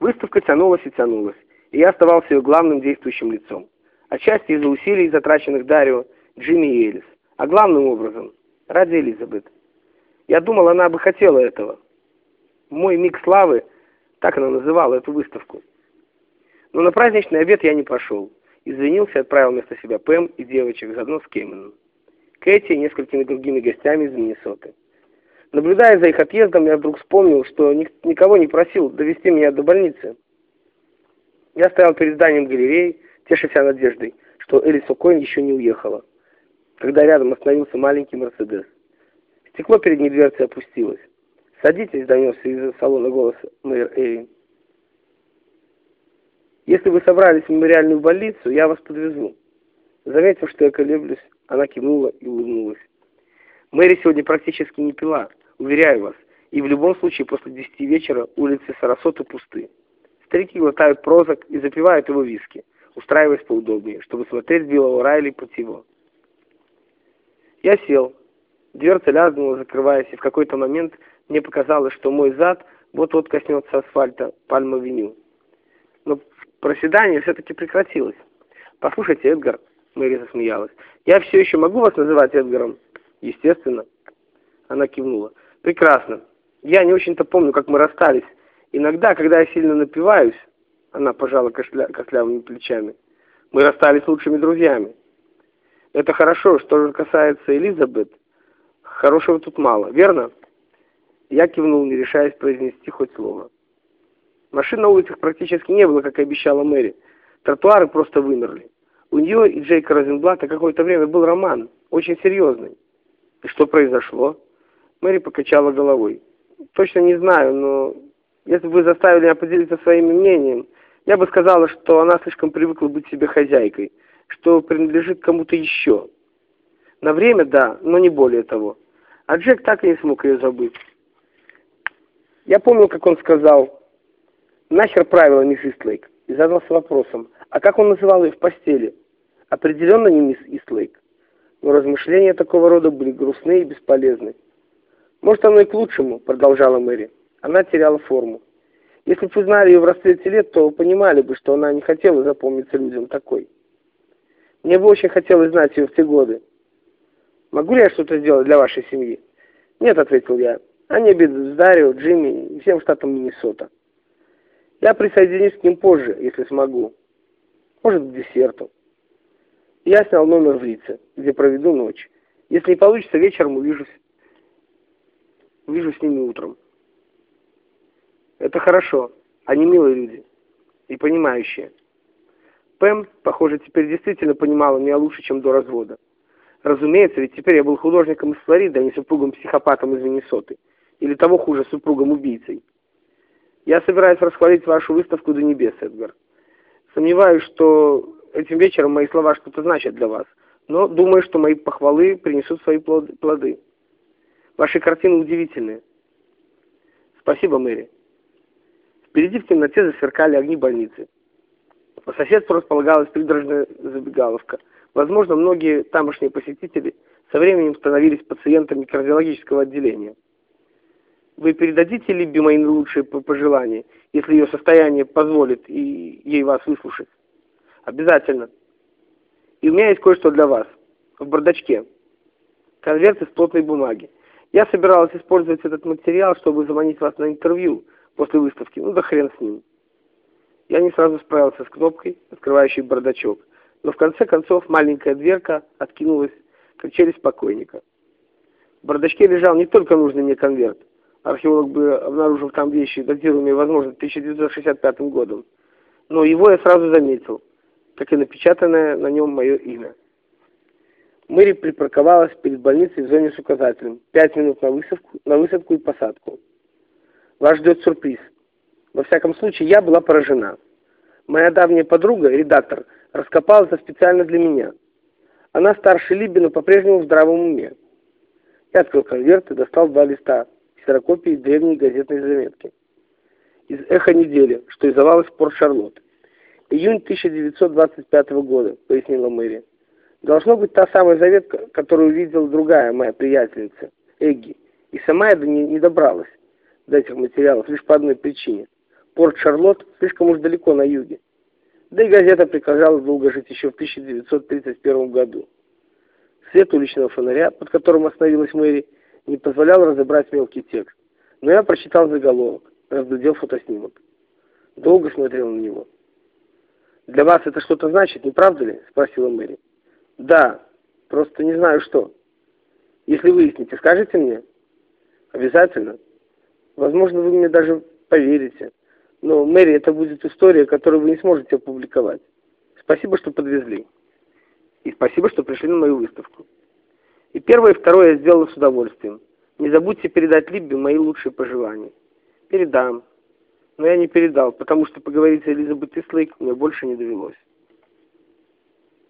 Выставка тянулась и тянулась, и я оставался ее главным действующим лицом. Отчасти из-за усилий, затраченных Дарио, Джимми и Элис, а главным образом ради Элизабет. Я думал, она бы хотела этого. Мой миг славы, так она называла эту выставку. Но на праздничный обед я не пошел. Извинился и отправил вместо себя Пэм и девочек, заодно с Кейменом. Кэти и несколькими другими гостями из Миннесоты. Наблюдая за их отъездом, я вдруг вспомнил, что никого не просил довести меня до больницы. Я стоял перед зданием галереи, теша себя надеждой, что Элис О'Коин еще не уехала, когда рядом остановился маленький Мерседес. Стекло передней дверцы опустилось. «Садитесь», — донесся из салона голос мэр Эйвин. «Если вы собрались в мемориальную больницу, я вас подвезу». Заметив, что я колеблюсь, она кивнула и улыбнулась. Мэри сегодня практически не пила, уверяю вас, и в любом случае после десяти вечера улицы Сарасоты пусты. Старики глотают прозок и запивают его виски, устраиваясь поудобнее, чтобы смотреть Биллова Райли под его. Я сел. Дверца лязгнула, закрываясь, и в какой-то момент мне показалось, что мой зад вот-вот коснется асфальта Пальма-Веню. Но проседание все-таки прекратилось. «Послушайте, Эдгар», — Мэри засмеялась, — «я все еще могу вас называть Эдгаром?» «Естественно». Она кивнула. «Прекрасно. Я не очень-то помню, как мы расстались. Иногда, когда я сильно напиваюсь...» Она пожала кашля... костлявыми плечами. «Мы расстались лучшими друзьями. Это хорошо. Что же касается Элизабет, хорошего тут мало, верно?» Я кивнул, не решаясь произнести хоть слово. Машин на улицах практически не было, как и обещала Мэри. Тротуары просто вымерли. У нее и Джейка Розенблата какое-то время был роман, очень серьезный. И что произошло? Мэри покачала головой. Точно не знаю, но если бы вы заставили меня поделиться своим мнением, я бы сказала, что она слишком привыкла быть себе хозяйкой, что принадлежит кому-то еще. На время, да, но не более того. А Джек так и не смог ее забыть. Я помнил, как он сказал, Нахер правила, мисс Истлейк? И задался вопросом, а как он называл ее в постели? Определенно не мисс Истлейк. Но размышления такого рода были грустны и бесполезны. «Может, оно и к лучшему», — продолжала Мэри. Она теряла форму. «Если бы вы знали ее в расцвете лет, то понимали бы, что она не хотела запомниться людям такой. Мне бы очень хотелось знать ее в те годы. Могу ли я что-то сделать для вашей семьи?» «Нет», — ответил я. «Они обедают с Дарио, Джимми и всем штатом Миннесота». Я присоединюсь к ним позже, если смогу. Может, к десерту. Я снял номер в Рице, где проведу ночь. Если не получится, вечером увижусь, увижу с ними утром. Это хорошо. Они милые люди. И понимающие. Пэм, похоже, теперь действительно понимала меня лучше, чем до развода. Разумеется, ведь теперь я был художником из Флориды, а не супругом-психопатом из Миннесоты. Или того хуже, супругом-убийцей. Я собираюсь расхвалить вашу выставку до небес, Эдгар. Сомневаюсь, что этим вечером мои слова что-то значат для вас, но думаю, что мои похвалы принесут свои плоды. Ваши картины удивительные. Спасибо, Мэри. Впереди в темноте засверкали огни больницы. По соседству располагалась придорожная забегаловка. Возможно, многие тамошние посетители со временем становились пациентами кардиологического отделения. Вы передадите Либби мои лучшие пожелания, если ее состояние позволит и ей вас выслушать? Обязательно. И у меня есть кое-что для вас. В бардачке. Конверт из плотной бумаги. Я собиралась использовать этот материал, чтобы заманить вас на интервью после выставки. Ну да хрен с ним. Я не сразу справился с кнопкой, открывающей бардачок. Но в конце концов маленькая дверка откинулась, как челюсть покойника. В бардачке лежал не только нужный мне конверт, археолог бы обнаружил там вещи, датируемые, возможно, 1965 годом. Но его я сразу заметил, как и напечатанное на нем мое имя. Мэри припарковалась перед больницей в зоне с указателем. Пять минут на высадку, на высадку и посадку. Вас ждет сюрприз. Во всяком случае, я была поражена. Моя давняя подруга, редактор, раскопала это специально для меня. Она старше Либи, но по-прежнему в здравом уме. Я открыл конверт и достал два листа ксерокопии древней газетной заметки. Из «Эхо недели», что издавалось в Порт-Шарлотт. Июнь 1925 года, пояснила Мэри. Должно быть та самая заветка, которую видела другая моя приятельница, Эгги. И сама я не, не добралась до этих материалов лишь по одной причине. Порт Шарлотт слишком уж далеко на юге. Да и газета приказала долго жить еще в 1931 году. Свет уличного фонаря, под которым остановилась Мэри, не позволял разобрать мелкий текст. Но я прочитал заголовок, разглядел фотоснимок. Долго смотрел на него. «Для вас это что-то значит, не правда ли?» — спросила Мэри. «Да, просто не знаю что. Если выясните, скажете мне?» «Обязательно. Возможно, вы мне даже поверите. Но, Мэри, это будет история, которую вы не сможете опубликовать. Спасибо, что подвезли. И спасибо, что пришли на мою выставку. И первое и второе я сделала с удовольствием. Не забудьте передать Либби мои лучшие пожелания. Передам. Но я не передал, потому что поговорить с Элизабет Ислейк мне больше не довелось.